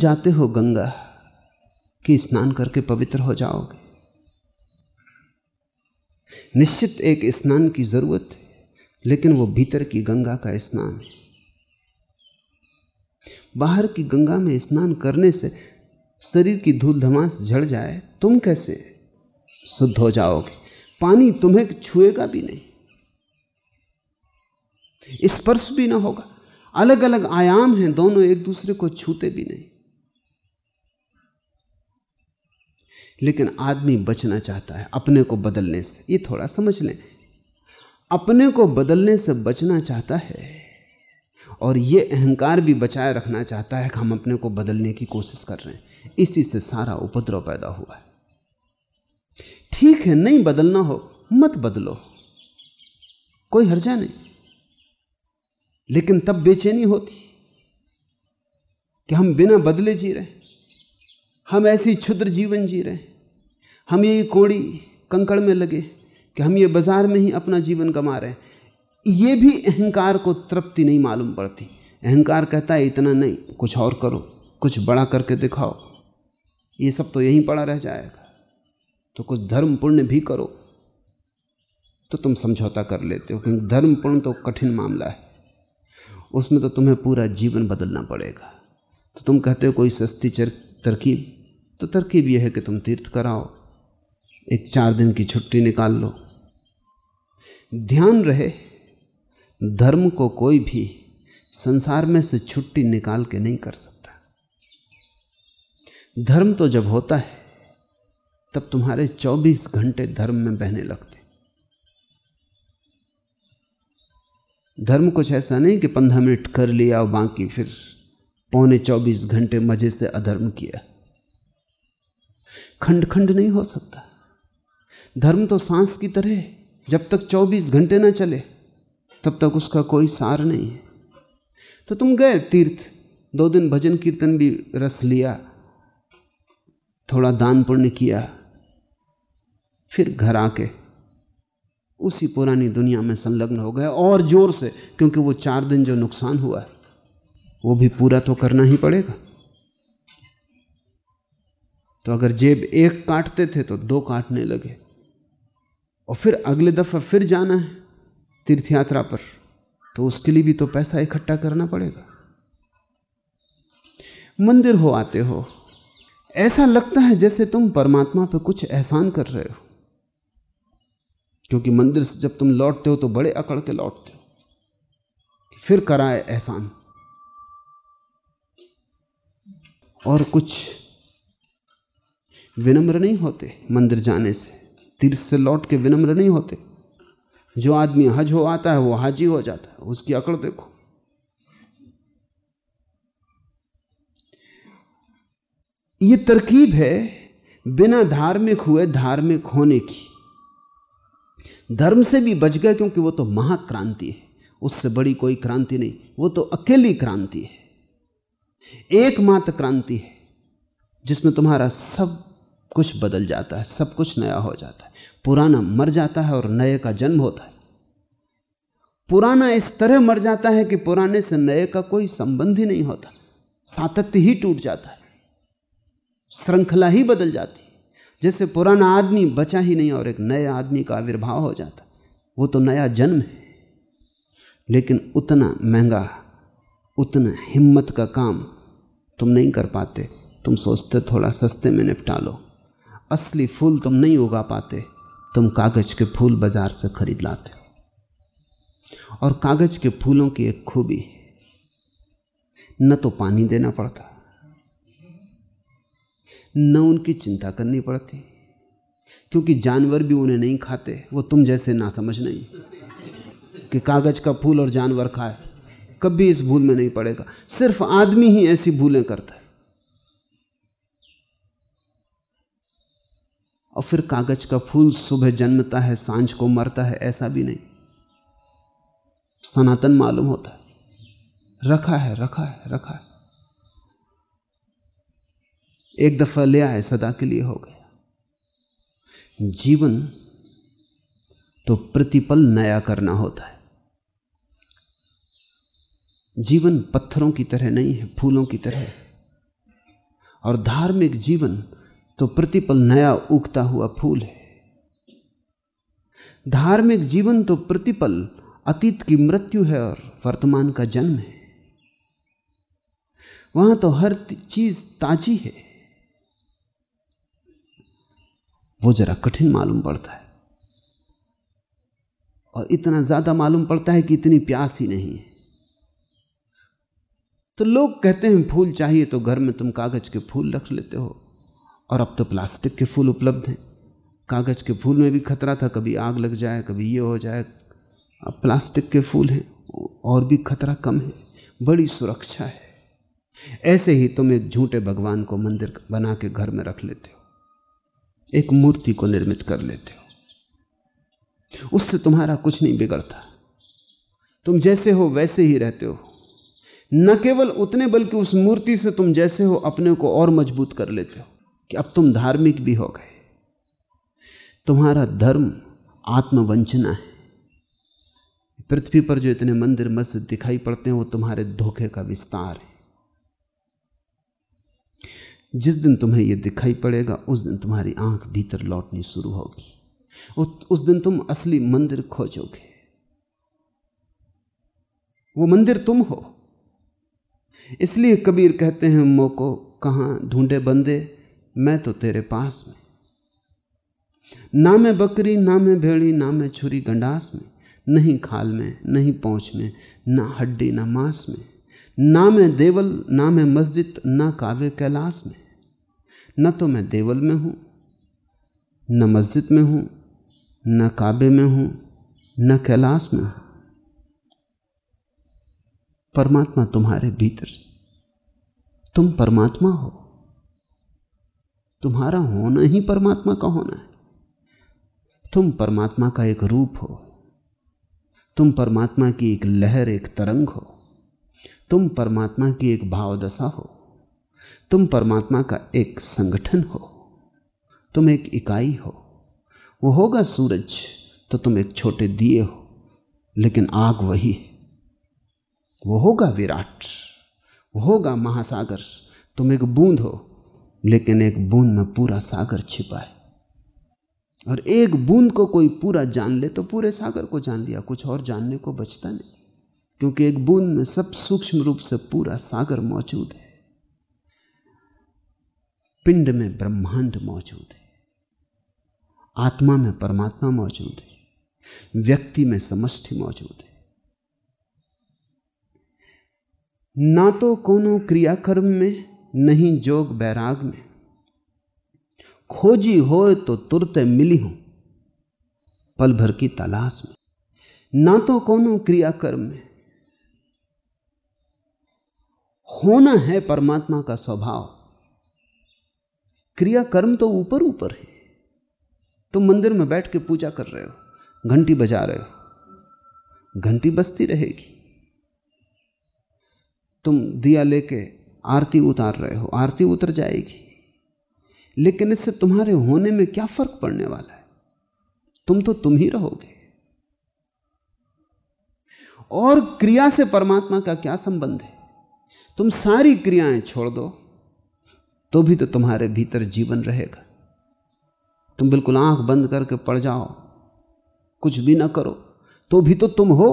जाते हो गंगा कि स्नान करके पवित्र हो जाओगे। निश्चित एक स्नान की ज़रूरत है, लेकिन वो भीतर की गंगा का स्नान है। बाहर की गंगा में स्नान करने से शरीर की धूल धमास झड़ जाए, तुम कैसे शुद्ध हो जाओगे? पानी तुम्हें छुएगा भी नहीं। स्पर्श भी ना होगा। अलग अलग आयाम हैं, दोनों एक दूसरे को छूते भी नहीं। लेकिन आदमी बचना चाहता है अपने को बदलने से। ये थोड़ा समझ लें। अपने को बदलने से बचना चाहता है और ये अहंकार भी बचाए रखना चाहता है कि हम अपने को बदलने की कोशिश कर रहे हैं। इसी से सारा उपद्रव पैदा हुआ है। ठीक है, नहीं बदलना हो, मत बदलो। कोई हर्जा नहीं। लेकिन तब बेचैनी होती कि हम बिना बदले जी रहे। हम ऐसी क्षुद्र जीवन जी रहे हम ये कोड़ी कंकड़ में लगे कि हम ये बाज़ार में ही अपना जीवन गमा रहे हैं। ये भी अहंकार को तृप्ति नहीं मालूम पड़ती। अहंकार कहता है, इतना नहीं, कुछ और करो, कुछ बड़ा करके दिखाओ। ये सब तो यहीं पड़ा रह जाएगा। तो कुछ धर्म पुण्य भी करो। तो तुम समझौता कर लेते हो, क्योंकि धर्म पुण्य तो कठिन मामला है। उसमें तो तुम्हें पूरा जीवन बदलना पड़ेगा। तो तुम कहते हो, कोई सस्ती तरकीब तो तरकीब यह है कि तुम तीर्थ कराओ, एक चार दिन की छुट्टी निकाल लो। ध्यान रहे, धर्म को कोई भी संसार में से छुट्टी निकाल के नहीं कर सकता। धर्म तो जब होता है, तब तुम्हारे 24 घंटे धर्म में बहने लगते। धर्म कुछ ऐसा नहीं कि पंद्रह मिनट कर लिया और बाकी फिर पौने 24 घंटे मज़े से अधर्म किया। खंड खंड नहीं हो सकता। धर्म तो सांस की तरह जब तक 24 घंटे ना चले, तब तक उसका कोई सार नहीं है। तो तुम गए तीर्थ। दो दिन भजन कीर्तन भी रस लिया। थोड़ा दान पुण्य किया। फिर घर आके उसी पुरानी दुनिया में संलग्न हो गए और ज़ोर से, क्योंकि वो चार दिन जो नुकसान हुआ है, वो भी पूरा तो करना ही पड़ेगा। तो अगर जेब एक काटते थे तो दो काटने लगे। और फिर अगले दफ़ा फिर जाना है तीर्थ यात्रा पर तो उसके लिए भी तो पैसा इकट्ठा करना पड़ेगा। मंदिर हो आते हो, ऐसा लगता है जैसे तुम परमात्मा पे कुछ एहसान कर रहे हो। क्योंकि मंदिर से जब तुम लौटते हो तो बड़े अकड़ के लौटते हो फिर कराए एहसान। और कुछ विनम्र नहीं होते मंदिर जाने से। तीर्थ से लौट के विनम्र नहीं होते। जो आदमी हज हो आता है, वो हाजी हो जाता है। उसकी अकड़ देखो। ये तरकीब है बिना धार्मिक हुए धार्मिक होने की। धर्म से भी बच गए क्योंकि वो तो महाक्रांति है। उससे बड़ी कोई क्रांति नहीं। वो तो अकेली क्रांति है। एकमात्र क्रांति है, जिसमें तुम्हारा सब कुछ बदल जाता है, सब कुछ नया हो जाता है। पुराना मर जाता है और नए का जन्म होता है। पुराना इस तरह मर जाता है कि पुराने से नए का कोई संबंध ही नहीं होता। सातत्य ही टूट जाता है। श्रृंखला ही बदल जाती है। जैसे पुराना आदमी बचा ही नहीं और एक नए आदमी का आविर्भाव हो जाता। वो तो नया जन्म है। लेकिन उतना महँगा, उतना हिम्मत का काम तुम नहीं कर पाते। तुम सोचते थोड़ा सस्ते में निपटा लो। असली फूल तुम नहीं उगा पाते, तुम कागज़ के फूल बाज़ार से खरीद लाते हो। और कागज़ के फूलों की एक खूबी, न तो पानी देना पड़ता, न उनकी चिंता करनी पड़ती, क्योंकि जानवर भी उन्हें नहीं खाते, वो तुम जैसे ना समझ नहीं कि कागज़ का फूल और जानवर खाए, कभी इस भूल में नहीं पड़ेगा। सिर्फ़ आदमी ही ऐसी भूलें करता है। और फिर कागज़ का फूल सुबह जन्मता है, साँझ को मरता है, ऐसा भी नहीं। सनातन मालूम होता है। रखा है रखा है रखा है। एक दफ़ा ले आए, सदा के लिए हो गया। जीवन तो प्रतिपल नया करना होता है। जीवन पत्थरों की तरह नहीं है, फूलों की तरह और धार्मिक जीवन तो प्रतिपल नया उगता हुआ फूल है। धार्मिक जीवन तो प्रतिपल, अतीत की मृत्यु है और वर्तमान का जन्म है। वहाँ तो हर चीज़ ताजी है। वो जरा कठिन मालूम पड़ता है। और इतना ज़्यादा मालूम पड़ता है कि इतनी प्यास ही नहीं है। तो लोग कहते हैं, फूल चाहिए तो घर में तुम कागज़ के फूल रख लेते हो। और अब तो प्लास्टिक के फूल उपलब्ध हैं। कागज़ के फूल में भी खतरा था, कभी आग लग जाए, कभी ये हो जाए। अब प्लास्टिक के फूल हैं, और भी खतरा कम है, बड़ी सुरक्षा है। ऐसे ही तुम एक झूठे भगवान को मंदिर बना के घर में रख लेते हो, एक मूर्ति को निर्मित कर लेते हो। उससे तुम्हारा कुछ नहीं बिगड़ता। तुम जैसे हो, वैसे ही रहते हो। न केवल उतने, बल्कि उस मूर्ति से तुम जैसे हो, अपने को और मज़बूत कर लेते हो। कि अब तुम धार्मिक भी हो गए। तुम्हारा धर्म आत्मवंचना है। पृथ्वी पर जो इतने मंदिर मस्जिद दिखाई पड़ते हैं, वो तुम्हारे धोखे का विस्तार है। जिस दिन तुम्हें यह दिखाई पड़ेगा, उस दिन तुम्हारी आँख भीतर लौटनी शुरू होगी। उस दिन तुम असली मंदिर खोजोगे। वो मंदिर तुम हो। इसलिए कबीर कहते हैं, मोको कहाँ ढूंढे बंदे मैं तो तेरे पास में। ना मैं बकरी, ना मैं भेड़ी, ना मैं छुरी गंडास में, नहीं खाल में, नहीं पहुँच में, ना हड्डी, ना मांस में, ना मैं देवल, ना मैं मस्जिद, ना काव्य कैलाश में। न तो मैं देवल में हूँ, न मस्जिद में हूँ, न काबे में हूँ, न कैलाश में हूँ। परमात्मा तुम्हारे भीतर तुम परमात्मा हो। तुम्हारा होना ही परमात्मा का होना है। तुम परमात्मा का एक रूप हो। तुम परमात्मा की एक लहर, एक तरंग हो। तुम परमात्मा की एक भावदशा हो। तुम परमात्मा का एक संगठन हो। तुम एक इकाई हो। वो होगा सूरज तो तुम एक छोटे दिए हो। लेकिन आग वही है। वो होगा विराट। वो होगा महासागर। तुम एक बूंद हो। लेकिन एक बूंद में पूरा सागर छिपा है। और एक बूंद को कोई पूरा जान ले तो पूरे सागर को जान लिया, कुछ और जानने को बचता नहीं। क्योंकि एक बूंद में सब सूक्ष्म रूप से पूरा सागर मौजूद है। पिंड में ब्रह्मांड मौजूद है। आत्मा में परमात्मा मौजूद है। व्यक्ति में समष्टि मौजूद है। ना तो कोनो क्रियाकर्म में नहीं जोग बैराग में। खोजी हो तो तुरत मिली हूँ पल भर की तलाश में। ना तो कोनो क्रियाकर्म में। होना है परमात्मा का स्वभाव। क्रियाकर्म तो ऊपर ऊपर है। तुम मंदिर में बैठ के पूजा कर रहे हो, घंटी बजा रहे हो, घंटी बजती रहेगी। तुम दिया लेके आरती उतार रहे हो, आरती उतर जाएगी। लेकिन इससे तुम्हारे होने में क्या फ़र्क पड़ने वाला है? तुम तो तुम ही रहोगे। और क्रिया से परमात्मा का क्या संबंध है? तुम सारी क्रियाएँ छोड़ दो तो भी तो तुम्हारे भीतर जीवन रहेगा। तुम बिल्कुल आँख बंद करके पड़ जाओ, कुछ भी ना करो तो भी तो तुम हो।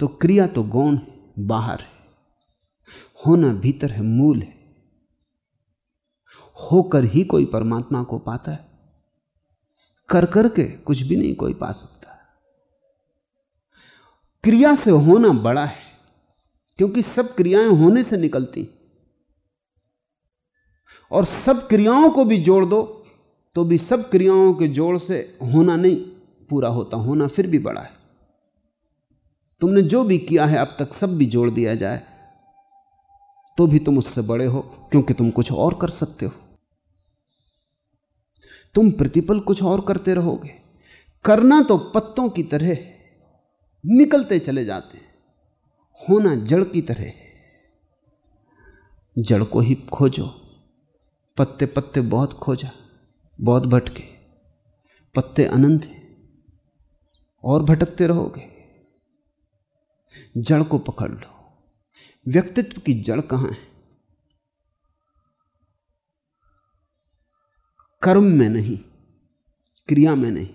तो क्रिया तो गौण है, बाहर है। होना भीतर है, मूल है। होकर ही कोई परमात्मा को पाता है। कर करके कुछ भी नहीं कोई पा सकता क्रिया से होना बड़ा है, क्योंकि सब क्रियाएँ होने से निकलती और सब क्रियाओं को भी जोड़ दो तो भी सब क्रियाओं के जोड़ से होना नहीं पूरा होता, होना फिर भी बड़ा है। तुमने जो भी किया है, अब तक सब भी जोड़ दिया जाए। तो भी तुम उससे बड़े हो, क्योंकि तुम कुछ और कर सकते हो। तुम प्रतिपल कुछ और करते रहोगे। करना तो पत्तों की तरह निकलते चले जाते होना जड़ की तरह जड़ को ही खोजो। पत्ते पत्ते बहुत खोजा, बहुत भटके। पत्ते अनंत हैं, और भटकते रहोगे। जड़ को पकड़ लो। व्यक्तित्व की जड़ कहाँ है? कर्म में नहीं, क्रिया में नहीं,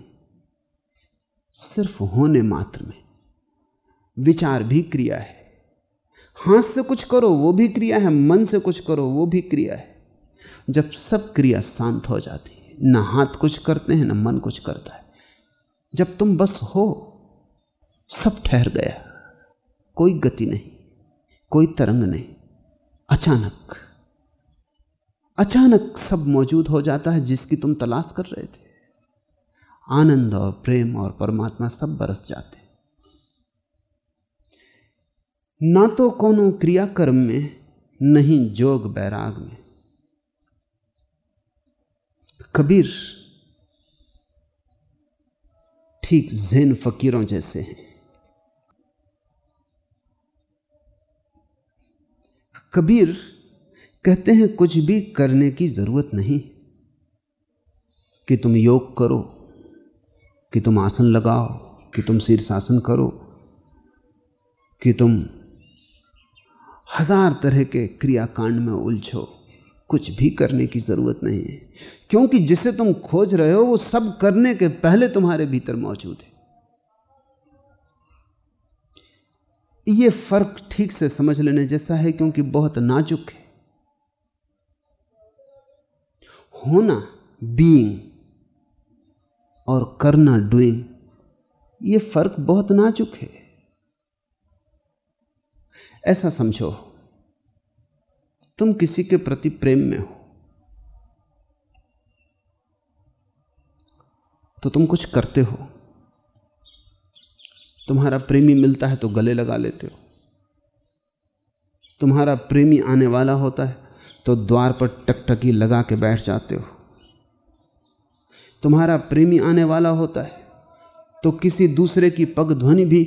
सिर्फ़ होने मात्र में। विचार भी क्रिया है। हाथ से कुछ करो, वो भी क्रिया है। मन से कुछ करो, वो भी क्रिया है। जब सब क्रिया शांत हो जाती है, ना हाथ कुछ करते हैं, ना मन कुछ करता है। जब तुम बस हो, सब ठहर गया, कोई गति नहीं। कोई तरंग नहीं। अचानक अचानक सब मौजूद हो जाता है जिसकी तुम तलाश कर रहे थे। आनंद और प्रेम और परमात्मा सब बरस जाते ना तो कोनो क्रियाकर्म में, नहीं जोग बैराग में। कबीर ठीक जैन फकीरों जैसे हैं। कबीर कहते हैं, कुछ भी करने की ज़रूरत नहीं कि तुम योग करो, कि तुम आसन लगाओ, कि तुम शीर्षासन करो, कि तुम हज़ार तरह के क्रियाकांड में उलझो, कुछ भी करने की ज़रूरत नहीं है। क्योंकि जिसे तुम खोज रहे हो, वो सब करने के पहले तुम्हारे भीतर मौजूद है। ये फ़र्क ठीक से समझ लेने जैसा है क्योंकि बहुत नाजुक है। होना बीइंग और करना डूइंग ये फ़र्क बहुत नाजुक है। ऐसा समझो, तुम किसी के प्रति प्रेम में हो तो तुम कुछ करते हो। तुम्हारा प्रेमी मिलता है तो गले लगा लेते हो। तुम्हारा प्रेमी आने वाला होता है तो द्वार पर टकटकी लगा के बैठ जाते हो। तुम्हारा प्रेमी आने वाला होता है तो किसी दूसरे की पग ध्वनि भी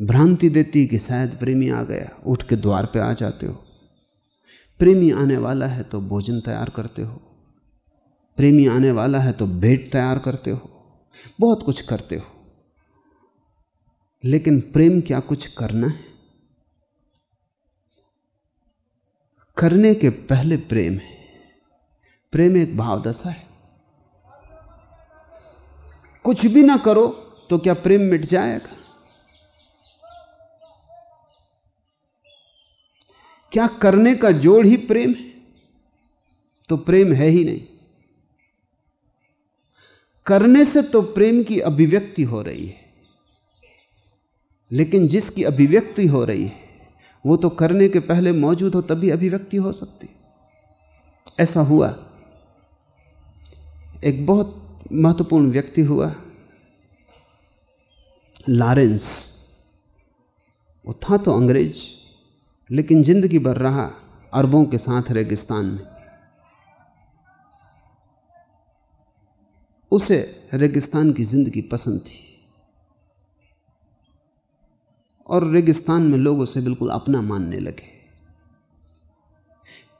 भ्रांति देती कि शायद प्रेमी आ गया, उठ के द्वार पे आ जाते हो। प्रेमी आने वाला है तो भोजन तैयार करते हो। प्रेमी आने वाला है तो भेंट तैयार करते हो। बहुत कुछ करते हो। लेकिन प्रेम क्या कुछ करना है? करने के पहले प्रेम है। प्रेम एक भावदशा है। कुछ भी ना करो तो क्या प्रेम मिट जाएगा? क्या करने का जोड़ ही प्रेम है? तो प्रेम है ही नहीं। करने से तो प्रेम की अभिव्यक्ति हो रही है। लेकिन जिसकी अभिव्यक्ति हो रही है, वो तो करने के पहले मौजूद हो तभी अभिव्यक्ति हो सकती। ऐसा हुआ। एक बहुत महत्वपूर्ण व्यक्ति हुआ, लॉरेंस। वो था तो अंग्रेज़, लेकिन ज़िंदगी भर रहा अरबों के साथ रेगिस्तान में। उसे रेगिस्तान की ज़िंदगी पसंद थी। और रेगिस्तान में लोग उसे बिल्कुल अपना मानने लगे।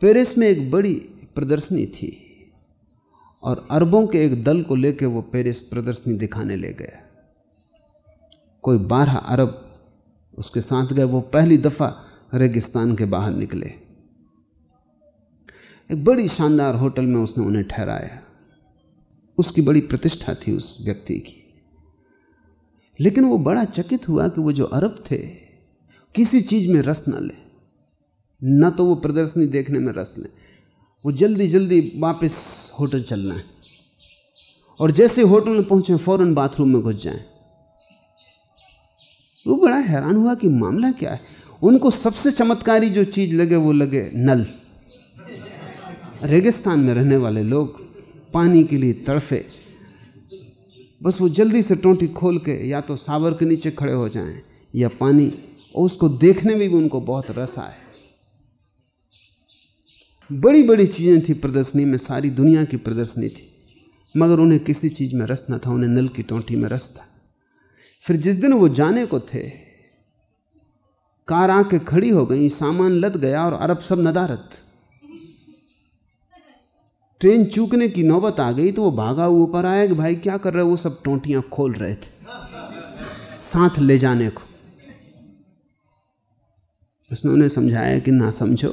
पेरिस में एक बड़ी प्रदर्शनी थी और अरबों के एक दल को लेकर वो पेरिस प्रदर्शनी दिखाने ले गया कोई बारह अरब उसके साथ गए, वो पहली दफ़ा रेगिस्तान के बाहर निकले। एक बड़ी शानदार होटल में उसने उन्हें ठहराया। उसकी बड़ी प्रतिष्ठा थी उस व्यक्ति की। लेकिन वो बड़ा चकित हुआ कि वो जो अरब थे, किसी चीज़ में रस ना ले। न तो वो प्रदर्शनी देखने में रस लें। वो जल्दी जल्दी वापस होटल चलना है। और जैसे होटल में पहुँचे, फ़ौरन बाथरूम में घुस जाएँ। वो बड़ा हैरान हुआ कि मामला क्या है। उनको सबसे चमत्कारी जो चीज़ लगे, वो लगे नल। रेगिस्तान में रहने वाले लोग पानी के लिए तड़फे। बस वो जल्दी से टोंटी खोल के या तो सावर के नीचे खड़े हो जाएँ, या पानी, और उसको देखने में भी उनको बहुत रस आए। बड़ी बड़ी चीज़ें थी प्रदर्शनी में, सारी दुनिया की प्रदर्शनी थी, मगर उन्हें किसी चीज़ में रस न था, उन्हें नल की टोंटी में रस था। फिर जिस दिन वो जाने को थे, कार आके खड़ी हो गई, सामान लद गया और अरब सब नदारत ट्रेन चूकने की नौबत आ गई तो वो भागा ऊपर आया कि भाई क्या कर रहे वो सब टोंटियाँ खोल रहे थे। साथ ले जाने को। उसने उन्हें समझाया कि ना समझो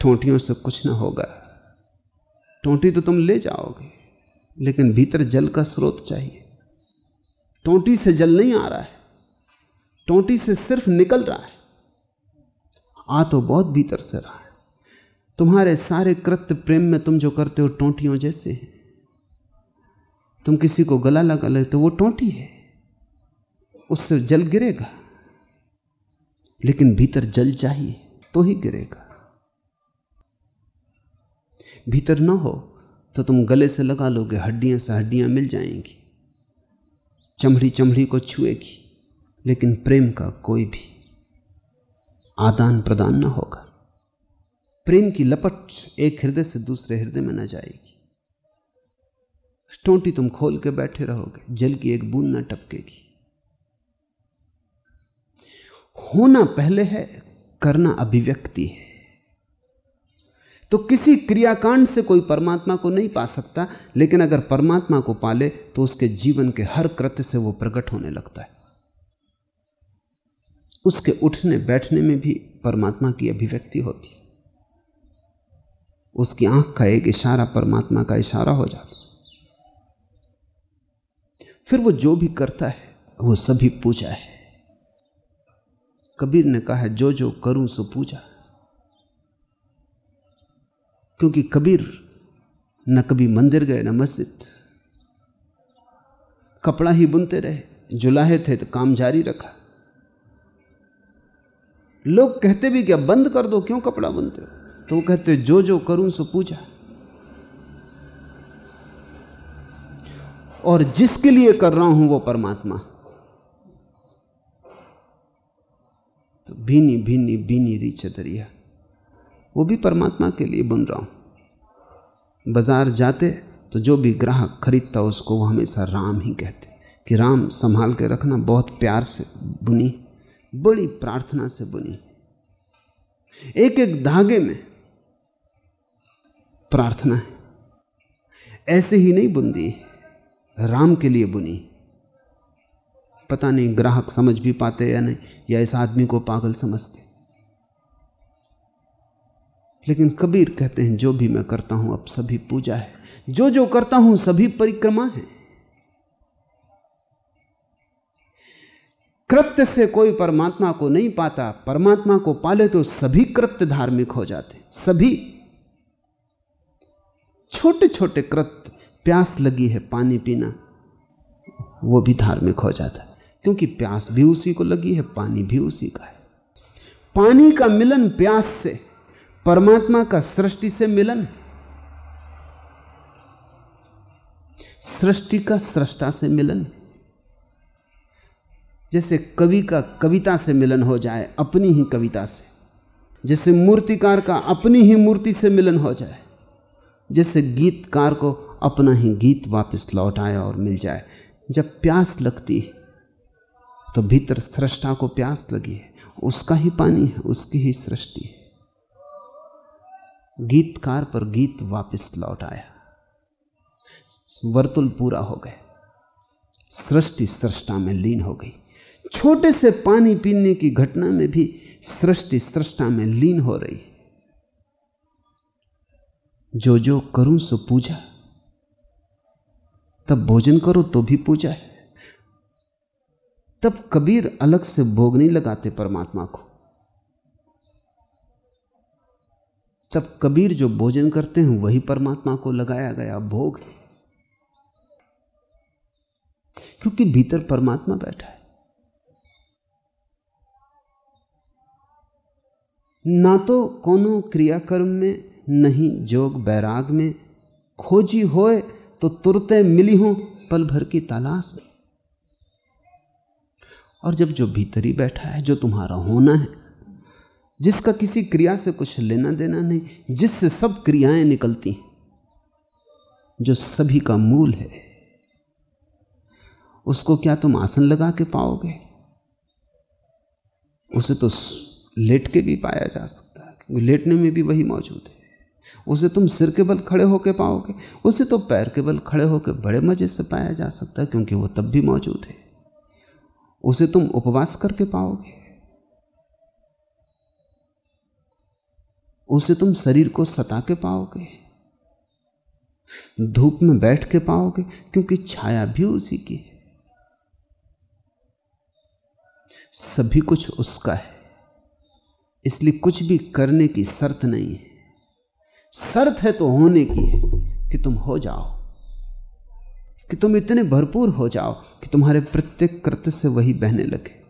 ठोंटियों से कुछ ना होगा। टोंटी तो तुम ले जाओगे, लेकिन भीतर जल का स्रोत चाहिए। टोंटी से जल नहीं आ रहा है, टोंटी से सिर्फ़ निकल रहा है। आ तो बहुत भीतर से रहा है। तुम्हारे सारे कृत्य प्रेम में तुम जो करते हो टोंटियों जैसे हैं। तुम किसी को गला लगा ले तो वो टोंटी है। उससे जल गिरेगा, लेकिन भीतर जल चाहिए तो ही गिरेगा। भीतर ना हो तो तुम गले से लगा लोगे, हड्डियाँ से हड्डियाँ मिल जाएँगी चमड़ी चमड़ी को छुएगी, लेकिन प्रेम का कोई भी आदान प्रदान ना होगा। प्रेम की लपट एक हृदय से दूसरे हृदय में न जाएगी। टोंटी तुम खोल के बैठे रहोगे, जल की एक बूंद न टपकेगी। होना पहले है, करना अभिव्यक्ति है। तो किसी क्रियाकांड से कोई परमात्मा को नहीं पा सकता, लेकिन अगर परमात्मा को पाले तो उसके जीवन के हर कृत्य से वो प्रकट होने लगता है। उसके उठने बैठने में भी परमात्मा की अभिव्यक्ति होती है। उसकी आँख का एक इशारा परमात्मा का इशारा हो जाता फिर वो जो भी करता है, वो सभी पूजा है। कबीर ने कहा, जो जो करूँ, सो पूजा क्योंकि कबीर न कभी मंदिर गए, न मस्जिद। कपड़ा ही बुनते रहे जुलाहे थे तो काम जारी रखा। लोग कहते भी, क्या बंद कर दो? क्यों कपड़ा बुनते हो? तो कहते, जो जो करूँ, सो पूजा। और जिसके लिए कर रहा हूँ, वो परमात्मा। तो भीनी भीनी भीनी री चदरिया वो भी परमात्मा के लिए बुन रहा हूँ। बाज़ार जाते तो जो भी ग्राहक खरीदता, उसको वो हमेशा राम ही कहते। कि राम संभाल के रखना बहुत प्यार से बुनी, बड़ी प्रार्थना से बुनी। एक एक धागे में प्रार्थना है। ऐसे ही नहीं बुंदी, राम के लिए बुनी। पता नहीं ग्राहक समझ भी पाते या नहीं, या इस आदमी को पागल समझते। लेकिन कबीर कहते हैं, जो भी मैं करता हूँ, अब सभी पूजा है। जो जो करता हूँ, सभी परिक्रमा है। कृत्य से कोई परमात्मा को नहीं पाता, परमात्मा को पाले तो सभी कृत्य धार्मिक हो जाते, सभी छोटे छोटे कृत्य प्यास लगी है पानी पीना, वो भी धार्मिक हो जाता है, क्योंकि प्यास भी उसी को लगी है, पानी भी उसी का है। पानी का मिलन प्यास से, परमात्मा का सृष्टि से मिलन सृष्टि का सृष्टा से मिलन जैसे कवि का कविता से मिलन हो जाए, अपनी ही कविता से, जैसे मूर्तिकार का अपनी ही मूर्ति से मिलन हो जाए जैसे गीतकार को अपना ही गीत वापस लौट आए और मिल जाए। जब प्यास लगती है तो भीतर सृष्टा को प्यास लगी है। उसका ही पानी है, उसकी ही सृष्टि है। गीतकार पर गीत वापस लौट आया। वर्तुल पूरा हो गए। सृष्टि सृष्टा में लीन हो गई। छोटे से पानी पीने की घटना में भी सृष्टि सृष्टा में लीन हो रही जो जो करूँ सो पूजा। तब भोजन करो तो भी पूजा है। तब कबीर अलग से भोग नहीं लगाते परमात्मा को। तब कबीर जो भोजन करते हैं, वही परमात्मा को लगाया गया भोग है। क्योंकि भीतर परमात्मा बैठा है। ना तो कोनो क्रियाकर्म में नहीं जोग बैराग में। खोजी होए तो तुरते मिली हो, पल भर की तलाश में। और जब जो भीतरी बैठा है, जो तुम्हारा होना है, जिसका किसी क्रिया से कुछ लेना देना नहीं, जिससे सब क्रियाएँ निकलती हैं, जो सभी का मूल है, उसको क्या तुम आसन लगा के पाओगे? उसे तो लेट के भी पाया जा सकता है, क्योंकि लेटने में भी वही मौजूद है। उसे तुम सिर के बल खड़े होकर पाओगे। उसे तो पैर के बल खड़े होकर बड़े मज़े से पाया जा सकता है, क्योंकि वो तब भी मौजूद है। उसे तुम उपवास करके पाओगे। उसे तुम शरीर को सता के पाओगे। धूप में बैठ के पाओगे, क्योंकि छाया भी उसी की है। सभी कुछ उसका है। इसलिए कुछ भी करने की शर्त नहीं है। शर्त है तो होने की है कि तुम हो जाओ, कि तुम इतने भरपूर हो जाओ कि तुम्हारे प्रत्येक कृत्य से वही बहने लगे।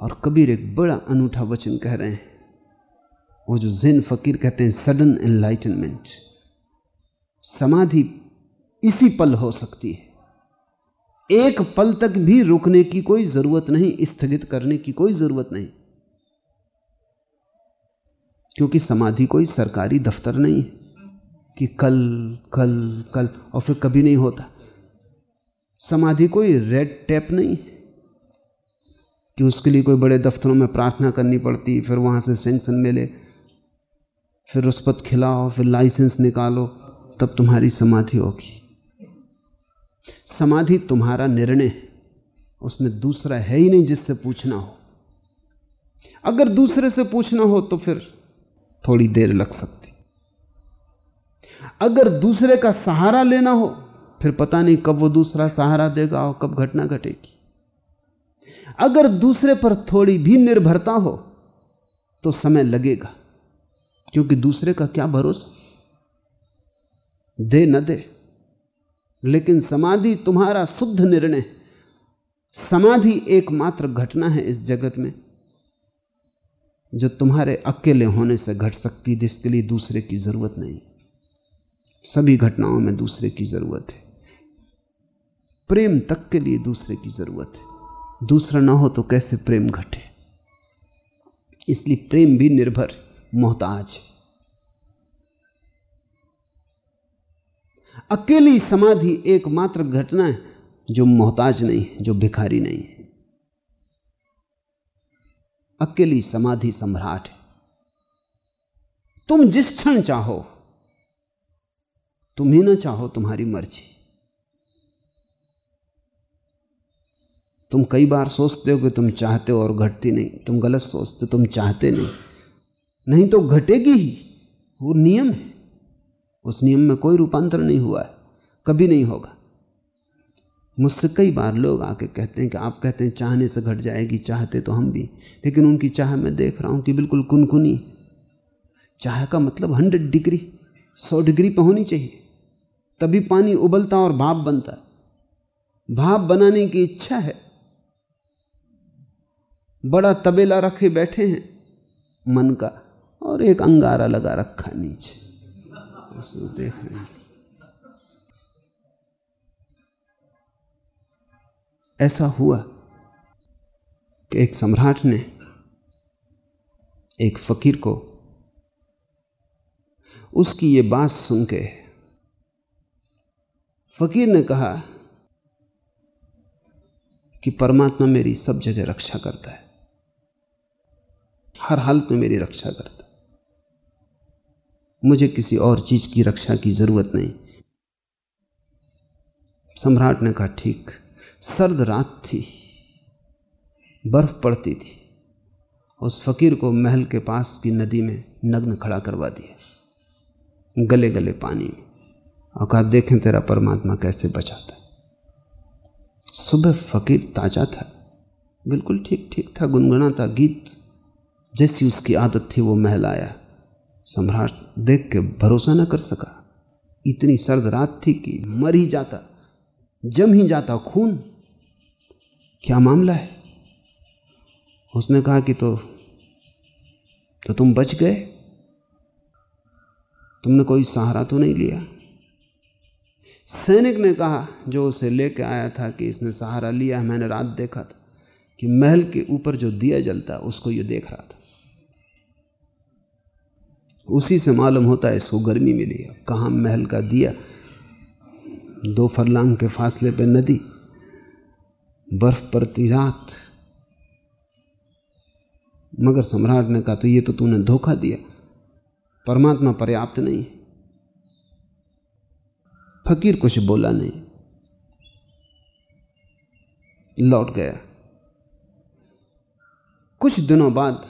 और कबीर एक बड़ा अनूठा वचन कह रहे हैं। वो जो जिन फकीर कहते हैं सडन एनलाइटनमेंट समाधि इसी पल हो सकती है। एक पल तक भी रुकने की कोई ज़रूरत नहीं, स्थगित करने की कोई ज़रूरत नहीं। क्योंकि समाधि कोई सरकारी दफ्तर नहीं है कि कल कल कल, और फिर कभी नहीं होता। समाधि कोई रेड टेप नहीं है कि उसके लिए कोई बड़े दफ्तरों में प्रार्थना करनी पड़ती, फिर वहाँ से सेंक्शन मिले, फिर रुष्पत खिलाओ, फिर लाइसेंस निकालो, तब तुम्हारी समाधि होगी। समाधि तुम्हारा निर्णय है, उसमें दूसरा है ही नहीं जिससे पूछना हो। अगर दूसरे से पूछना हो तो फिर थोड़ी देर लग सकती। अगर दूसरे का सहारा लेना हो, फिर पता नहीं कब वो दूसरा सहारा देगा और कब घटना घटेगी। अगर दूसरे पर थोड़ी भी निर्भरता हो तो समय लगेगा, क्योंकि दूसरे का क्या भरोसा? दे न दे। लेकिन समाधि तुम्हारा शुद्ध निर्णय समाधि एकमात्र घटना है इस जगत में। जो तुम्हारे अकेले होने से घट सकती जिसके लिए दूसरे की ज़रूरत नहीं। सभी घटनाओं में दूसरे की ज़रूरत है। प्रेम तक के लिए दूसरे की ज़रूरत है। दूसरा ना हो तो कैसे प्रेम घटे? इसलिए प्रेम भी निर्भर, मोहताज है। अकेली समाधि एकमात्र घटना है, जो मोहताज नहीं है, जो भिखारी नहीं है। अकेली समाधि सम्राट है। तुम जिस क्षण चाहो, तुम ही ना चाहो तुम्हारी मर्ज़ी। तुम कई बार सोचते हो कि तुम चाहते हो और घटती नहीं, तुम गलत सोचते तुम चाहते नहीं। नहीं तो घटेगी ही, वो नियम है। उस नियम में कोई रूपांतर नहीं हुआ है, कभी नहीं होगा। मुझसे कई बार लोग आके कहते हैं कि आप कहते हैं चाहने से घट जाएगी, चाहते तो हम भी। लेकिन उनकी चाह मैं देख रहा हूँ कि बिल्कुल कुनकुनी। चाह का मतलब हंड्रेड डिग्री, सौ डिग्री पर होनी चाहिए। तभी पानी उबलता और भाप बनता भाप बनाने की इच्छा है। बड़ा तबेला रखे बैठे हैं, मन का, और एक अंगारा लगा रखा नीचे। देख रहे हैं। ऐसा हुआ कि एक सम्राट ने एक फकीर को उसकी ये बात सुन के फकीर ने कहा कि परमात्मा मेरी सब जगह रक्षा करता है। हर हालत में मेरी रक्षा करता है। मुझे किसी और चीज़ की रक्षा की ज़रूरत नहीं। सम्राट ने कहा, ठीक। सर्द रात थी, बर्फ़ पड़ती थी, उस फकीर को महल के पास की नदी में नग्न खड़ा करवा दिया। गले गले पानी में। और कहा देखें तेरा परमात्मा कैसे बचाता है। सुबह फकीर ताज़ा था। बिल्कुल ठीक ठीक था, गुनगुनाता गीत। जैसी उसकी आदत थी, वो महल आया। सम्राट देख के भरोसा न कर सका। इतनी सर्द रात थी कि मर ही जाता, जम ही जाता खून। क्या मामला है? उसने कहा कि तो तो तुम बच गए। तुमने कोई सहारा तो नहीं लिया? सैनिक ने कहा, जो उसे लेके आया था कि इसने सहारा लिया, मैंने रात देखा था कि महल के ऊपर जो दिया जलता, उसको ये देख रहा था। उसी से मालूम होता है, इसको गर्मी मिली। कहाँ महल का दिया? दो फरलांग के फासले पे नदी। बर्फ़ पड़ती रात। मगर सम्राट ने कहा तो ये तो तूने धोखा दिया। परमात्मा पर्याप्त नहीं फकीर कुछ बोला नहीं। लौट गया। कुछ दिनों बाद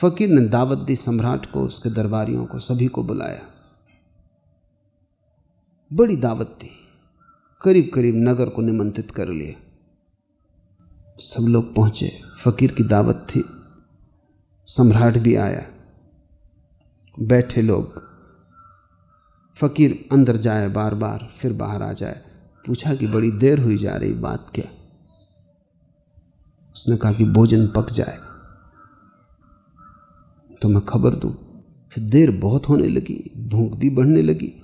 फकीर ने दावत दी सम्राट को, उसके दरबारियों को, सभी को बुलाया। बड़ी दावत थी। करीब करीब नगर को निमंत्रित कर लिया। सब लोग पहुँचे। फकीर की दावत थी। सम्राट भी आया। बैठे लोग। फकीर अंदर जाए बार बार फिर बाहर आ जाए। पूछा कि बड़ी देर हुई जा रही बात क्या? उसने कहा कि भोजन पक जाए। तो मैं खबर दूँ, फिर देर बहुत होने लगी, भूख भी बढ़ने लगी।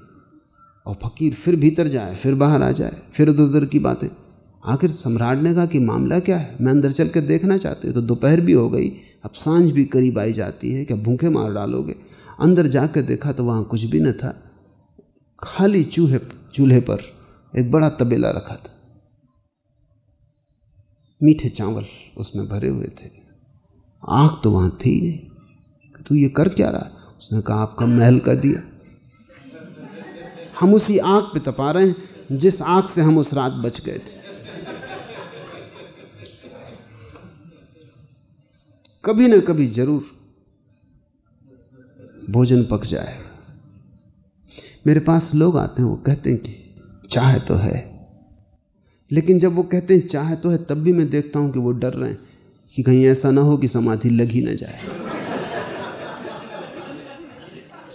और फकीर फिर भीतर जाए, फिर बाहर आ जाए, फिर उधर उधर की बातें। आखिर सम्राट ने कहा कि मामला क्या है? मैं अंदर चल के देखना चाहती हूँ। तो दोपहर भी हो गई। अब साँझ भी करीब आई जाती है। क्या भूखे मार डालोगे? अंदर जाकर देखा तो वहाँ कुछ भी न था। खाली चूहे, चूल्हे पर एक बड़ा तबेला रखा था। मीठे चावल उसमें भरे हुए थे। आँख तो वहाँ थी। नहीं तू ये कर क्या रहा? उसने कहा, आपका महल कर दिया। हम उसी आँख पे तपा रहे हैं। जिस आँख से हम उस रात बच गए थे। कभी ना कभी ज़रूर भोजन पक जाएगा मेरे पास लोग आते हैं, वो कहते हैं कि चाहे तो है। लेकिन जब वो कहते हैं चाहे तो है, तब भी मैं देखता हूँ कि वो डर रहे हैं कि कहीं ऐसा ना हो कि समाधि लग ही ना जाए।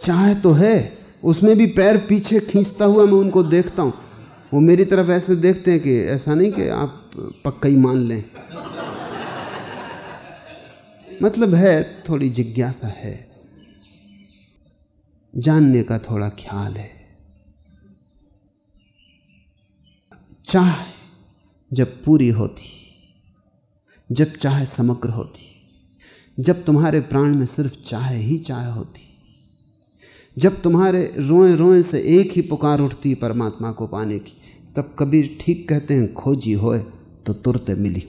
चाहे तो है, उसमें भी पैर पीछे खींचता हुआ मैं उनको देखता हूँ। वो मेरी तरफ़ ऐसे देखते हैं कि ऐसा नहीं कि आप पक्का ही मान लें। मतलब है थोड़ी जिज्ञासा है। जानने का थोड़ा ख्याल है। चाह जब पूरी होती, जब चाह समग्र होती, जब तुम्हारे प्राण में सिर्फ़ चाह ही चाह होती, जब तुम्हारे रोए रोए से एक ही पुकार उठती परमात्मा को पाने की, तब कबीर ठीक कहते हैं, खोजी होए तो तुरते मिली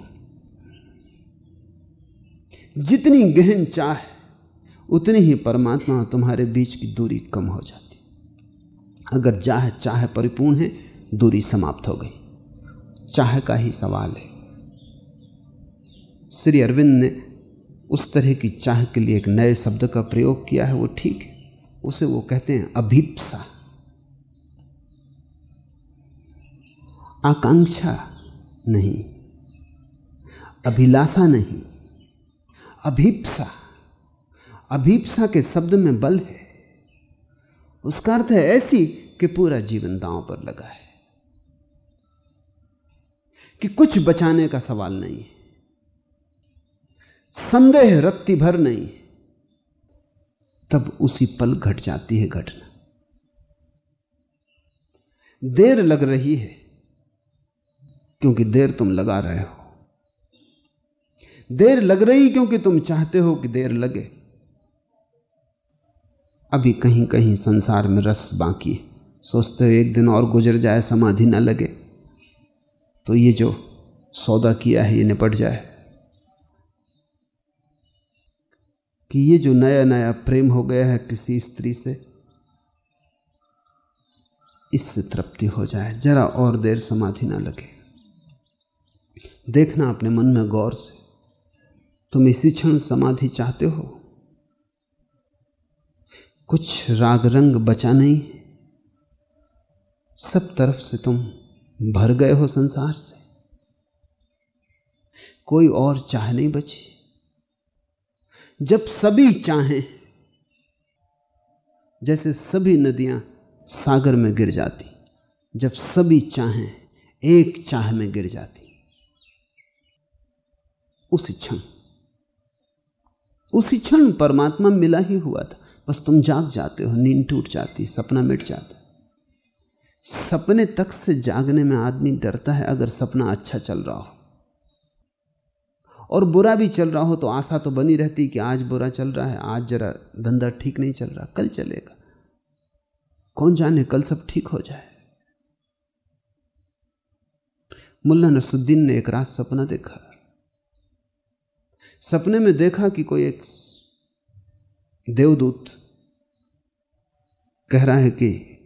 जितनी गहन चाह उतनी ही परमात्मा तुम्हारे बीच की दूरी कम हो जाती अगर चाह चाह परिपूर्ण है, दूरी समाप्त हो गई। चाह का ही सवाल है। श्री अरविंद ने उस तरह की चाह के लिए एक नए शब्द का प्रयोग किया है, वो ठीक है। उसे वो कहते हैं अभीप्सा। आकांक्षा नहीं, अभिलाषा नहीं अभीप्सा। अभीपसा के शब्द में बल है। उसका अर्थ है ऐसी कि पूरा जीवन दांव पर लगा है। कि कुछ बचाने का सवाल नहीं है। संदेह रत्ती भर नहीं तब उसी पल घट जाती है घटना। देर लग रही है, क्योंकि देर तुम लगा रहे हो। देर लग रही क्योंकि तुम चाहते हो कि देर लगे। अभी कहीं कहीं संसार में रस बाकी है। सोचते हो एक दिन और गुजर जाए, समाधि न लगे। तो ये जो सौदा किया है, ये निपट जाए। कि ये जो नया नया प्रेम हो गया है किसी स्त्री से, इससे तृप्ति हो जाए। जरा और देर समाधि ना लगे। देखना अपने मन में गौर से। तुम इसी क्षण समाधि चाहते हो? कुछ राग रंग बचा नहीं सब तरफ़ से तुम भर गए हो संसार से। कोई और चाह नहीं बची। जब सभी चाहें, जैसे सभी नदियाँ सागर में गिर जाती, जब सभी चाहें, एक चाह में गिर जाती। उसी क्षण उसी क्षण परमात्मा मिला ही हुआ था। बस तुम जाग जाते हो, नींद टूट जाती सपना मिट जाता सपने तक से जागने में आदमी डरता है अगर सपना अच्छा चल रहा हो। और बुरा भी चल रहा हो तो आशा तो बनी रहती कि आज बुरा चल रहा है, आज जरा धंधा ठीक नहीं चल रहा, कल चलेगा। कौन जाने, कल सब ठीक हो जाए। मुल्ला नसुद्दीन ने एक रात सपना देखा। सपने में देखा कि कोई एक देवदूत कह रहा है कि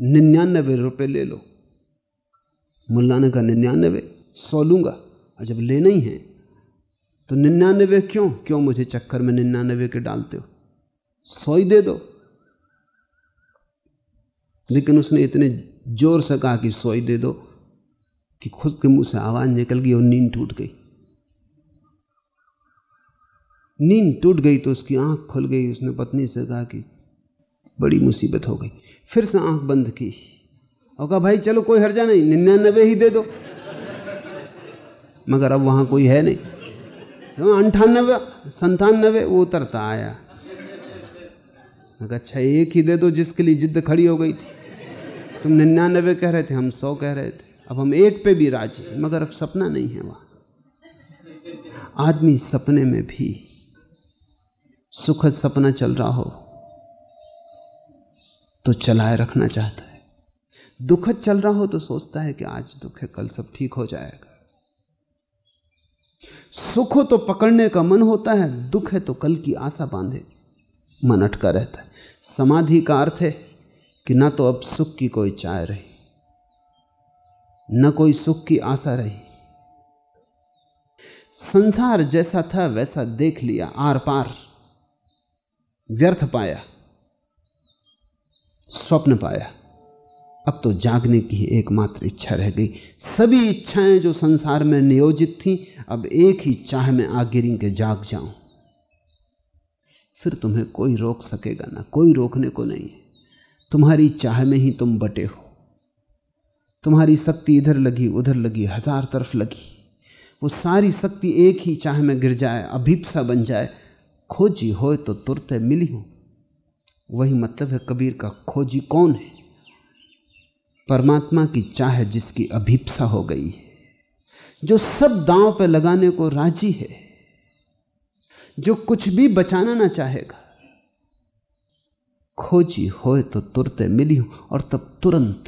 निन्यानबे रुपए ले लो। मुल्ला ने कहा निन्यानबे, सौ लूँगा। और जब लेना ही है। तो निन्यानवे क्यों? क्यों मुझे चक्कर में निन्यानबे के डालते हो? सौ ही दे दो। लेकिन उसने इतने ज़ोर से कहा कि सौ ही दे दो कि खुद के मुँह से आवाज़ निकल गई और नींद टूट गई। नींद टूट गई तो उसकी आँख खुल गई। उसने पत्नी से कहा कि बड़ी मुसीबत हो गई। फिर से आँख बंद की और कहा, भाई, चलो, कोई हर्जा नहीं। निन्यानबे ही दे दो। मगर अब वहाँ कोई है नहीं। तो अंठानबे संतानबे वो उतरता आया। अच्छा एक ही दे दो जिसके लिए जिद खड़ी हो गई थी। तुम निन्यानबे कह रहे थे, हम सौ कह रहे थे। अब हम एक पे भी राज़ी मगर अब सपना नहीं है वहाँ। आदमी सपने में भी सुखद सपना चल रहा हो तो चलाए रखना चाहता है। दुखद चल रहा हो तो सोचता है कि आज दुख है, कल सब ठीक हो जाएगा। सुख हो तो पकड़ने का मन होता है, दुख है तो कल की आशा बांधे, मन अटका रहता है। समाधि का अर्थ है कि ना तो अब सुख की कोई चाय रही, न कोई सुख की आशा रही। संसार जैसा था, वैसा देख लिया, आर पार। व्यर्थ पाया, स्वप्न पाया, अब तो जागने की एकमात्र इच्छा रह गई। सभी इच्छाएँ जो संसार में नियोजित थीं, अब एक ही चाह में आ गिरी के जाग जाऊँ। फिर तुम्हें कोई रोक सकेगा ना, कोई रोकने को नहीं तुम्हारी चाह में ही तुम बटे हो। तुम्हारी शक्ति इधर लगी, उधर लगी, हज़ार तरफ़ लगी। वो सारी शक्ति एक ही चाह में गिर जाए, अभिप्सा बन जाए खोजी हो तो तुरते मिली हो। वही मतलब है कबीर का खोजी कौन है? परमात्मा की चाह जिसकी अभिप्सा हो गई है, जो सब दांव पे लगाने को राज़ी है, जो कुछ भी बचाना ना चाहेगा। खोजी हो तो तुरते मिली हो और तब तुरंत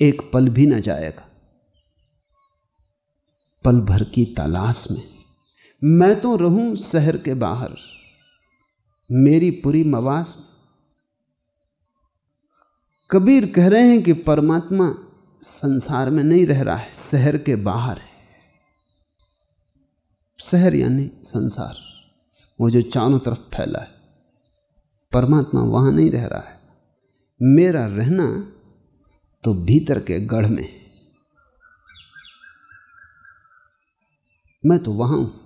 एक पल भी ना जाएगा। पल भर की तलाश में मैं तो रहूँ शहर के बाहर। मेरी पूरी मवास। कबीर कह रहे हैं कि परमात्मा संसार में नहीं रह रहा है, शहर के बाहर है। शहर यानी संसार, वो जो चारों तरफ़ फैला है। परमात्मा वहाँ नहीं रह रहा है। मेरा रहना तो भीतर के गढ़ में मैं तो वहाँ हूँ।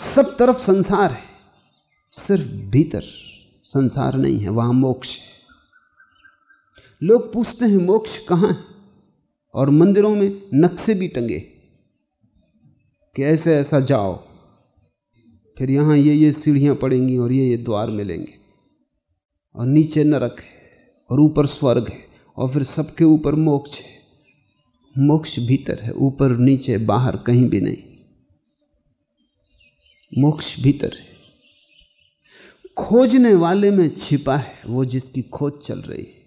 सब तरफ़ संसार है। सिर्फ़ भीतर संसार नहीं है, वहाँ मोक्ष है। लोग पूछते हैं, मोक्ष कहाँ है? और मंदिरों में नक्शे भी टंगे कि ऐसे ऐसा जाओ, फिर यहाँ ये ये सीढ़ियाँ पड़ेंगी और ये ये द्वार मिलेंगे। और नीचे नरक है, और ऊपर स्वर्ग है, और फिर सबके ऊपर मोक्ष है। मोक्ष भीतर है, ऊपर नीचे बाहर कहीं भी नहीं। मोक्ष भीतर है। खोजने वाले में छिपा है वो जिसकी खोज चल रही है।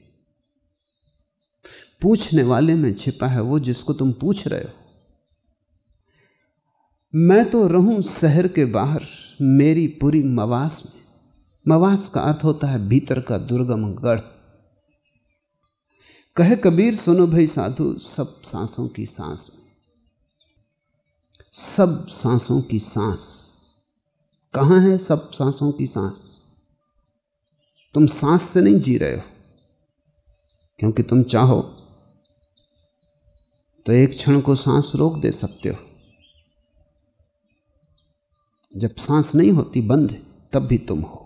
पूछने वाले में छिपा है वो जिसको तुम पूछ रहे हो। मैं तो रहूँ शहर के बाहर, मेरी पूरी मवास में। मवास का अर्थ होता है भीतर का दुर्गम गढ़। कहे कबीर, सुनो भाई साधु, सब सांसों की सांस में। सब सांसों की सांस। कहाँ है सब सांसों की सांस? तुम सांस से नहीं जी रहे हो, क्योंकि तुम चाहो तो एक क्षण को सांस रोक दे सकते हो। जब सांस नहीं होती बंद, तब भी तुम हो।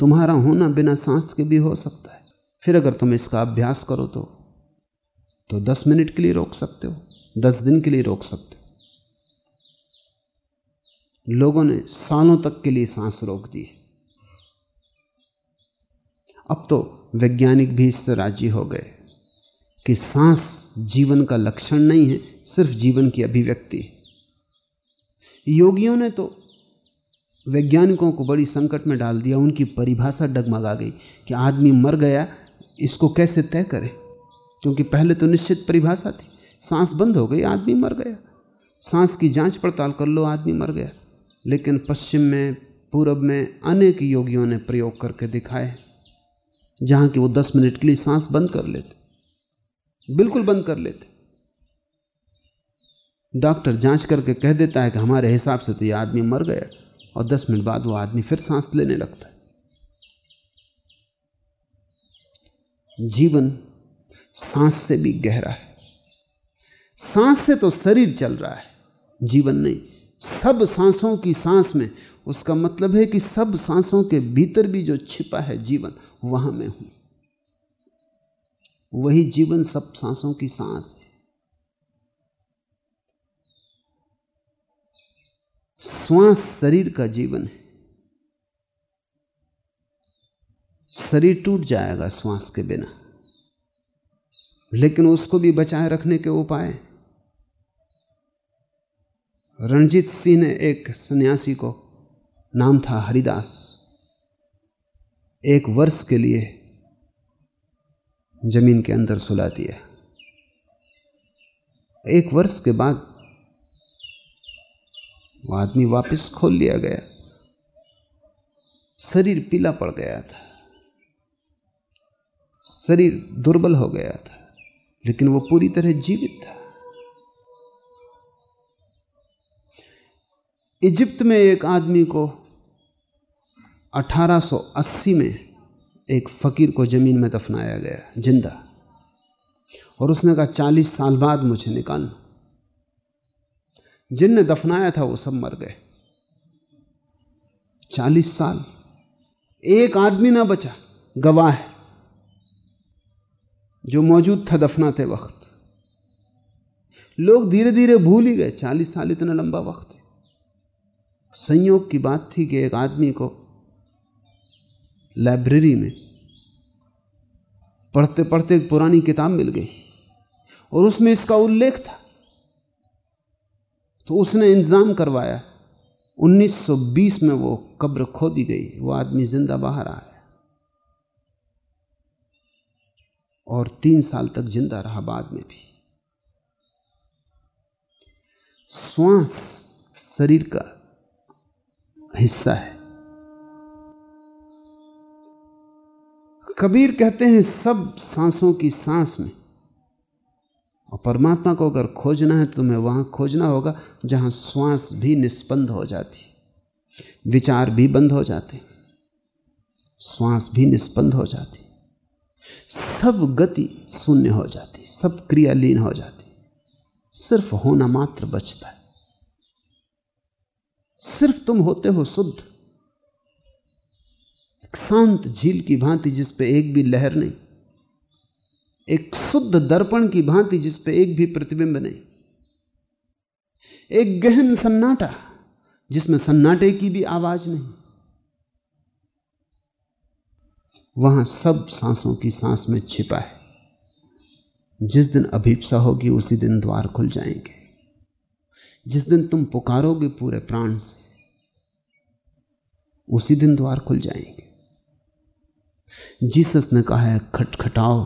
तुम्हारा होना बिना सांस के भी हो सकता है। फिर अगर तुम इसका अभ्यास करो तो तो दस मिनट के लिए रोक सकते हो, दस दिन के लिए रोक सकते हो। लोगों ने सालों तक के लिए सांस रोक दी अब तो वैज्ञानिक भी इससे राज़ी हो गए कि सांस जीवन का लक्षण नहीं है, सिर्फ़ जीवन की अभिव्यक्ति योगियों ने तो वैज्ञानिकों को बड़ी संकट में डाल दिया, उनकी परिभाषा डगमगा गई कि आदमी मर गया, इसको कैसे तय करें? क्योंकि पहले तो निश्चित परिभाषा थी, सांस बंद हो गई, आदमी मर गया। सांस की जाँच पड़ताल कर लो, आदमी मर गया। लेकिन पश्चिम में, पूरब में अनेक योगियों ने प्रयोग करके दिखाए, जहाँ कि वो दस मिनट के लिए सांस बंद कर लेते। बिल्कुल बंद कर लेते। डॉक्टर जाँच करके कह देता है कि हमारे हिसाब से तो ये आदमी मर गया, और दस मिनट बाद वो आदमी फिर सांस लेने लगता है। जीवन सांस से भी गहरा है। सांस से तो शरीर चल रहा है, जीवन नहीं। सब सांसों की सांस में, उसका मतलब है कि सब सांसों के भीतर भी जो छिपा है जीवन, वहाँ मैं हूँ। वही जीवन सब सांसों की सांस है। श्वास शरीर का जीवन है। शरीर टूट जाएगा श्वास के बिना, लेकिन उसको भी बचाए रखने के उपाय रणजीत सिंह ने एक सन्यासी को, नाम था हरिदास, एक वर्ष के लिए ज़मीन के अंदर सुला दिया। एक वर्ष के बाद वो आदमी वापस खोल लिया गया। शरीर पीला पड़ गया था। शरीर दुर्बल हो गया था, लेकिन वो पूरी तरह जीवित था। इजिप्त में एक आदमी को 1880 में एक फकीर को ज़मीन में दफनाया गया, ज़िंदा। और उसने कहा, चालीस साल बाद मुझे निकालना जिनने दफनाया था, वो सब मर गए। चालीस साल। एक आदमी ना बचा, गवाह है, जो मौजूद था दफनाते वक्त। लोग धीरे धीरे भूल ही गए, चालीस साल इतना लंबा वक्त। संयोग की बात थी कि एक आदमी को लाइब्रेरी में पढ़ते पढ़ते एक पुरानी किताब मिल गई और उसमें इसका उल्लेख था। तो उसने इंतज़ाम करवाया। 1920 में वो कब्र खो दी गई, वो आदमी ज़िंदा बाहर आया और तीन साल तक ज़िंदा रहा बाद में भी। श्वास शरीर का हिस्सा है। कबीर कहते हैं, सब सांसों की सांस में। और परमात्मा को अगर खोजना है तो तुम्हें वहाँ खोजना होगा, जहाँ श्वास भी निष्पन्द हो जाती विचार भी बंद हो जाते श्वास भी निष्पन्द हो जाती सब गति शून्य हो जाती सब क्रियालीन हो जाती सिर्फ़ होना मात्र बचता है। सिर्फ़ तुम होते हो शुद्ध। शांत झील की भांति जिस पे एक भी लहर नहीं, एक शुद्ध दर्पण की भांति जिस पे एक भी प्रतिबिंब नहीं, एक गहन सन्नाटा जिसमें सन्नाटे की भी आवाज़ नहीं। वहाँ सब सांसों की सांस में छिपा है। जिस दिन अभीपसा होगी, उसी दिन द्वार खुल जाएँगे। जिस दिन तुम पुकारोगे पूरे प्राण से, उसी दिन द्वार खुल जाएँगे। जीसस ने कहा है, खटखटाओ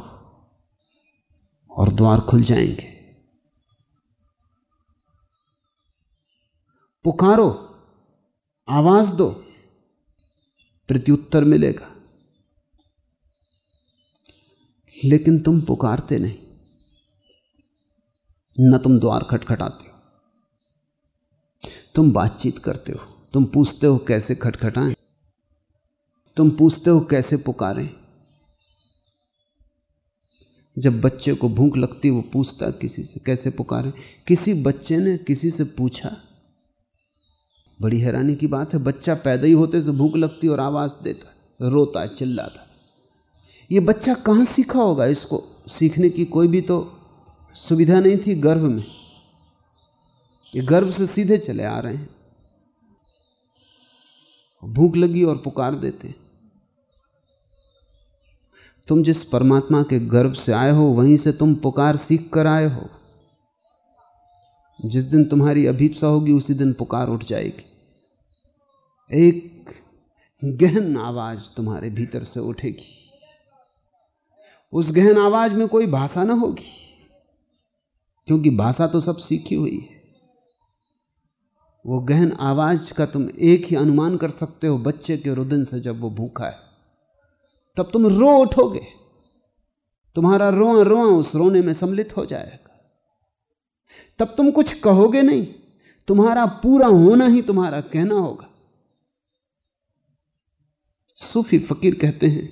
और द्वार खुल जाएँगे। पुकारो, आवाज़ दो, प्रत्युत्तर मिलेगा। लेकिन तुम पुकारते नहीं, न तुम द्वार खटखटाते तुम बातचीत करते हो। तुम पूछते हो कैसे खटखटाएँ। तुम पूछते हो कैसे पुकारें। जब बच्चे को भूख लगती, वो पूछता किसी से कैसे पुकारें। किसी बच्चे ने किसी से पूछा। बड़ी हैरानी की बात है, बच्चा पैदा ही होते से भूख लगती और आवाज़ देता, रोता, चिल्लाता। ये बच्चा कहाँ सीखा होगा इसको? सीखने की कोई भी तो सुविधा नहीं थी गर्भ में। ये गर्भ से सीधे चले आ रहे हैं। भूख लगी और पुकार देते। तुम जिस परमात्मा के गर्भ से आए हो, वहीं से तुम पुकार सीख कर आए हो। जिस दिन तुम्हारी अभीपसा होगी, उसी दिन पुकार उठ जाएगी। एक गहन आवाज़ तुम्हारे भीतर से उठेगी। उस गहन आवाज़ में कोई भाषा ना होगी, क्योंकि भाषा तो सब सीखी हुई है। वो गहन आवाज़ का तुम एक ही अनुमान कर सकते हो बच्चे के रुदन से जब वो भूखा है। तब तुम रो उठोगे। तुम्हारा रोआ रोआ उस रोने में सम्मिलित हो जाएगा। तब तुम कुछ कहोगे नहीं। तुम्हारा पूरा होना ही तुम्हारा कहना होगा। सूफी फकीर कहते हैं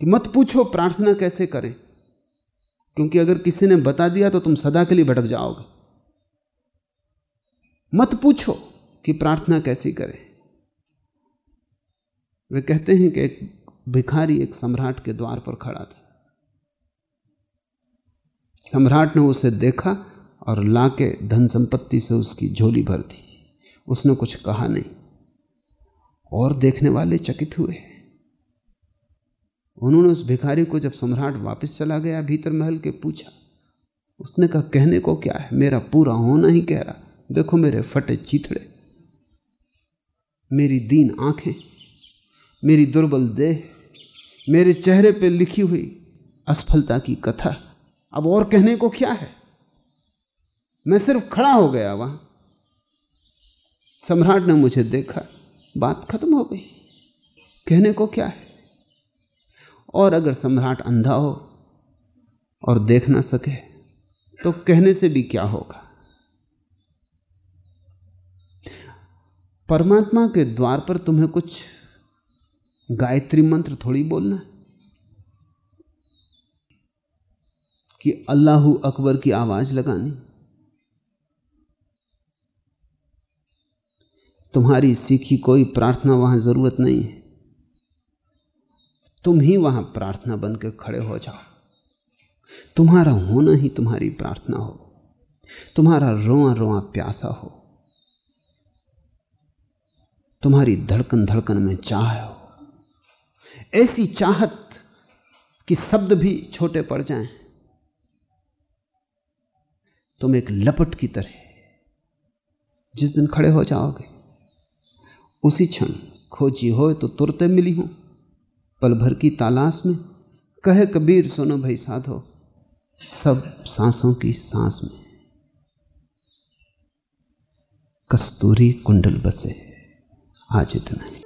कि मत पूछो प्रार्थना कैसे करें, क्योंकि अगर किसी ने बता दिया तो तुम सदा के लिए भटक जाओगे। मत पूछो कि प्रार्थना कैसी करें। वे कहते हैं कि एक भिखारी एक सम्राट के द्वार पर खड़ा था। सम्राट ने उसे देखा और लाके धन संपत्ति से उसकी झोली भर दी। उसने कुछ कहा नहीं। और देखने वाले चकित हुए। उन्होंने उस भिखारी को जब सम्राट वापस चला गया भीतर महल के पूछा, उसने कहा, कहने को क्या है? मेरा पूरा होना ही कह रहा देखो मेरे फटे चीथड़े मेरी दीन आँखें, मेरी दुर्बल देह, मेरे चेहरे पे लिखी हुई असफलता की कथा। अब और कहने को क्या है? मैं सिर्फ़ खड़ा हो गया वहाँ। सम्राट ने मुझे देखा, बात खत्म हो गई। कहने को क्या है? और अगर सम्राट अंधा हो और देख ना सके तो कहने से भी क्या होगा? परमात्मा के द्वार पर तुम्हें कुछ गायत्री मंत्र थोड़ी बोलना कि अल्लाह अकबर की आवाज़ लगानी। तुम्हारी सीखी कोई प्रार्थना वहाँ ज़रूरत नहीं है। तुम ही वहाँ प्रार्थना बन के खड़े हो जाओ। तुम्हारा होना ही तुम्हारी प्रार्थना हो। तुम्हारा रोआ रोआ प्यासा हो। तुम्हारी धड़कन धड़कन में चाह हो। ऐसी चाहत कि शब्द भी छोटे पड़ जाएँ। तुम एक लपट की तरह जिस दिन खड़े हो जाओगे, उसी क्षण खोजी हो तो तुरते मिली हो। पल भर की तालाश में कहे कबीर, सुनो भाई साधो, सब सांसों की सांस में कस्तूरी कुंडल बसे आज इतना ही।